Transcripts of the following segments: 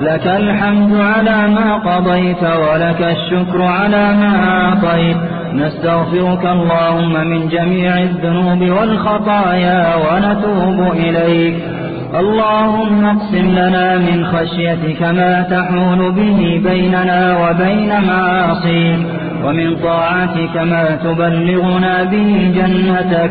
لك الحمد على ما قضيت ولك الشكر على ما أعطيت. نستغفرك اللهم من جميع الذنوب والخطايا ونتوب إليك. اللهم اقسم لنا من خشيتك ما تحول به بيننا وبين معاصيك. ومن طاعتك ما تبلغنا به جنتك.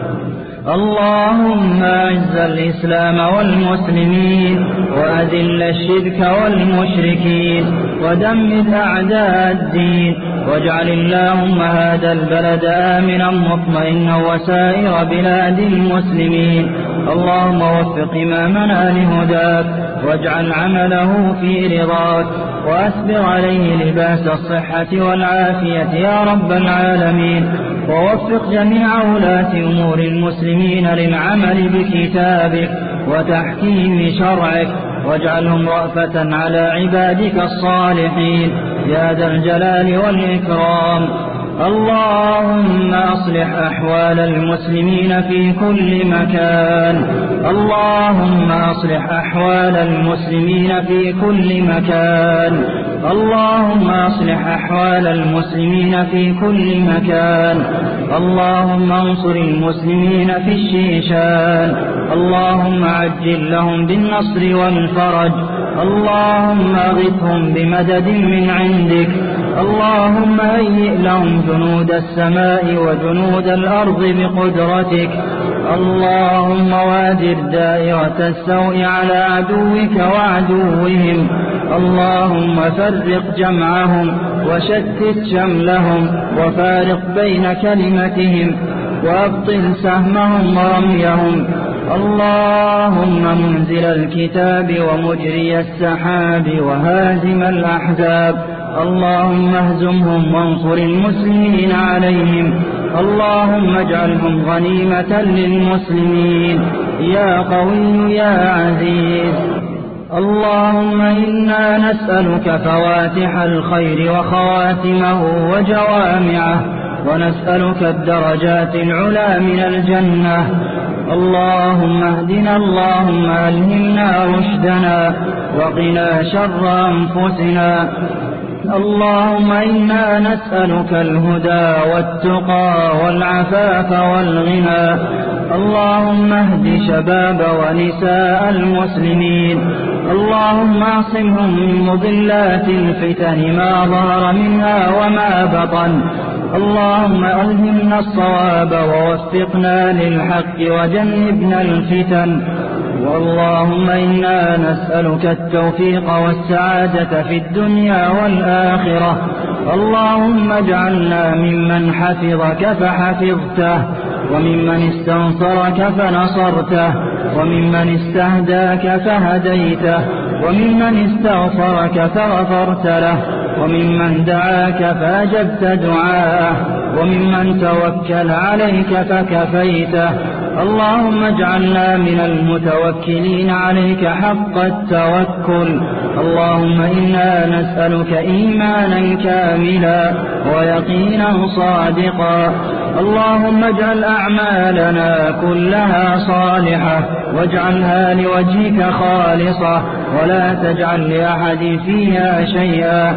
اللهم أعز الإسلام والمسلمين وأذل الشرك والمشركين ودمر أعداء الدين واجعل اللهم هذا البلد آمنا مطمئنا وسائر بلاد المسلمين اللهم وفق إمامنا لهداك واجعل عمله في رضاك وأسبغ عليه لباس الصحة والعافية يا رب العالمين ووفق جميع ولاة أمور المسلمين للعمل بكتابك وتحكيم شرعك واجعلهم رأفة على عبادك الصالحين. يا ذا الجلال والإكرام. اللهم أصلح أحوال المسلمين في كل مكان. اللهم أصلح أحوال المسلمين في كل مكان. اللهم أصلح أحوال المسلمين في كل مكان. اللهم انصر المسلمين في الشيشان. اللهم عجل لهم بالنصر والفرج. اللهم أغثهم بمدد من عندك. اللهم هيئ لهم جنود السماء وجنود الأرض بقدرتك. اللهم وادر دائرة السوء على عدوك وعدوهم. اللهم فرق جمعهم وشتت شملهم وفارق بين كلمتهم وأبطل سهمهم ورميهم. اللهم منزل الكتاب ومجري السحاب وهازم الأحزاب. اللهم اهزمهم وانصر المسلمين عليهم. اللهم اجعلهم غنيمة للمسلمين. يا قوي يا عزيز. اللهم إنا نسألك فواتح الخير وخواتمه وجوامعه ونسألك الدرجات العلى من الجنة. اللهم اهدنا اللهم ألهمنا رشدنا وقنا شر أنفسنا. اللهم إنا نسألك الهدى والتقى والعفاف والغنى. اللهم اهد شباب ونساء المسلمين. اللهم اعصمهم من مضلات الفتن ما ظهر منها وما بطن. اللهم ألهمنا الصواب ووفقنا للحق وجنبنا الفتن. واللهم إنا نسألك التوفيق والسعادة في الدنيا والآخرة. اللهم اجعلنا ممن حفظك فحفظته وممن استنصرك فنصرته وممن استهداك فهديته وممن استغفرك فغفرت له. وممن دعاك فأجبت دعاءه وممن توكل عليك فكفيته اللهم اجعلنا من المتوكلين عليك حق التوكل. اللهم إنا نسألك إيمانا كاملا ويقينا صادقا. اللهم اجعل أعمالنا كلها صالحة. واجعلها لوجهك خالصة. ولا تجعل لأحد فيها شيئا.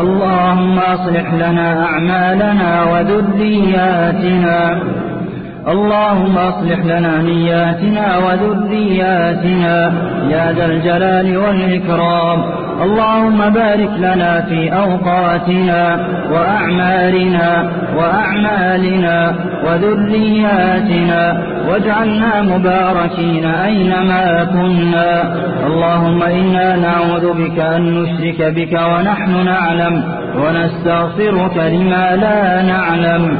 اللهم أصلح لنا أعمالنا وذرياتنا. اللهم أصلح لنا نياتنا وذرياتنا يا ذا الجلال والإكرام. اللهم بارك لنا في أوقاتنا وأعمارنا وأعمالنا وذرياتنا واجعلنا مباركين أينما كنا. اللهم إنا نعوذ بك أن نشرك بك ونحن نعلم. ونستغفرك لما لا نعلم.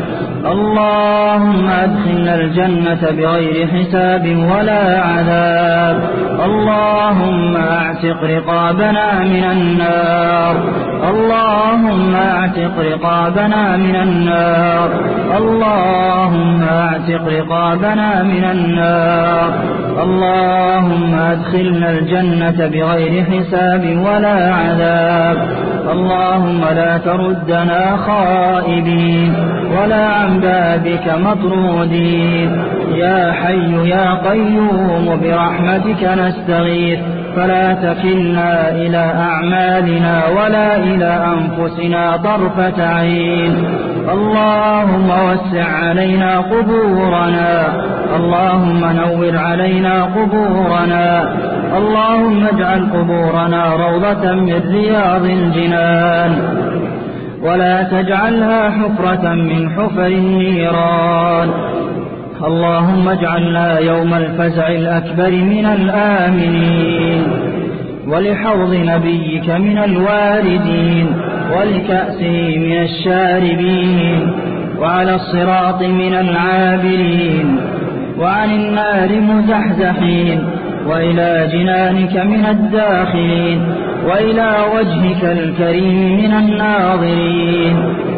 اللهم أدخلنا الجنة بغير حساب ولا عذاب. اللهم أعتق رقابنا من النار. اللهم أعتق رقابنا من النار. اللهم أعتق رقابنا من النار. اللهم أدخلنا الجنة بغير حساب ولا عذاب. اللهم لا تردنا خائبين ولا عن بابك مطرودين. يا حي يا قيوم برحمتك نستغيث. فلا تكلنا إلى أعمالنا ولا إلى أنفسنا طرفة عين. اللهم وسع علينا قبورنا. اللهم نور علينا قبورنا. اللهم اجعل قبورنا روضة من رياض الجنان ولا تجعلها حفرة من حفر النيران. اللهم اجعلنا يوم الفزع الأكبر من الآمنين ولحوض نبيك من الواردين ولكأسه من الشاربين وعلى الصراط من العابرين وعن النار مزحزحين. وإلى جنانك من الداخلين وإلى وجهك الكريم من الناظرين.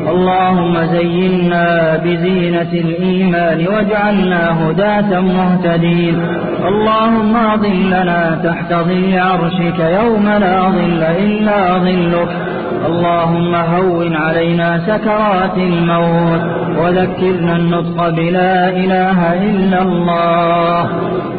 اللهم زينا بزينة الإيمان واجعلنا هداة مهتدين. اللهم أظلنا تحت ظل عرشك يوم لا ظل إلا ظلك. اللهم هون علينا سكرات الموت وذكرنا النطق بلا إله إلا الله.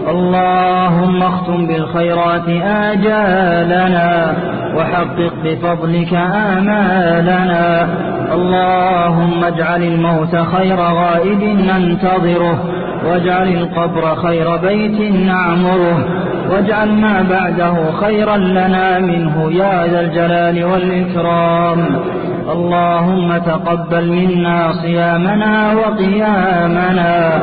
اللهم اختم بالخيرات آجالنا وحقق بفضلك آمالنا. اللهم اجعل الموت خير غائب ننتظره واجعل القبر خير بيت نعمره. واجعل ما بعده خيرا لنا منه يا ذا الجلال والإكرام. اللهم تقبل منا صيامنا وقيامنا.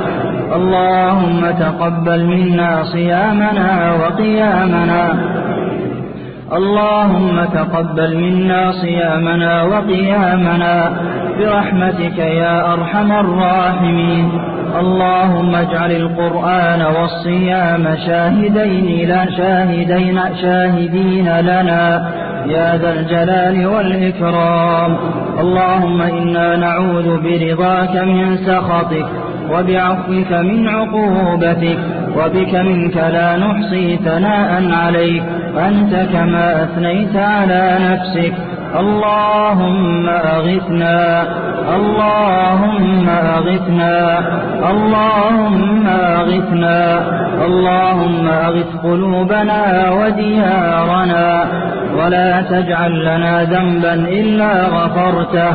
اللهم تقبل منا صيامنا وقيامنا. اللهم تقبل منا صيامنا وقيامنا. برحمتك يا أرحم الراحمين. اللهم اجعل القرآن والصيام شاهدين لا شاهدين شاهدين لنا يا ذا الجلال والإكرام. اللهم إنا نعوذ برضاك من سخطك وبعفوك من عقوبتك وبك منك لا نحصي ثناء عليك. أنت كما أثنيت على نفسك. اللهم أغثنا اللهم أغثنا اللهم أغثنا اللهم أغث قلوبنا وديارنا ولا تجعل لنا ذنبا إلا غفرته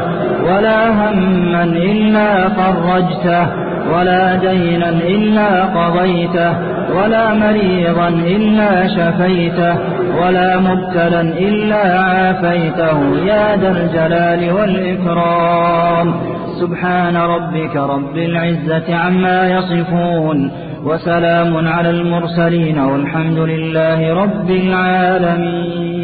ولا هما إلا فرجته ولا دينا إلا قضيته ولا مريضا إلا شفيته ولا مبتلا إلا عافيته. يا ذا الجلال والإكرام. سبحان ربك رب العزة عما يصفون وسلام على المرسلين والحمد لله رب العالمين.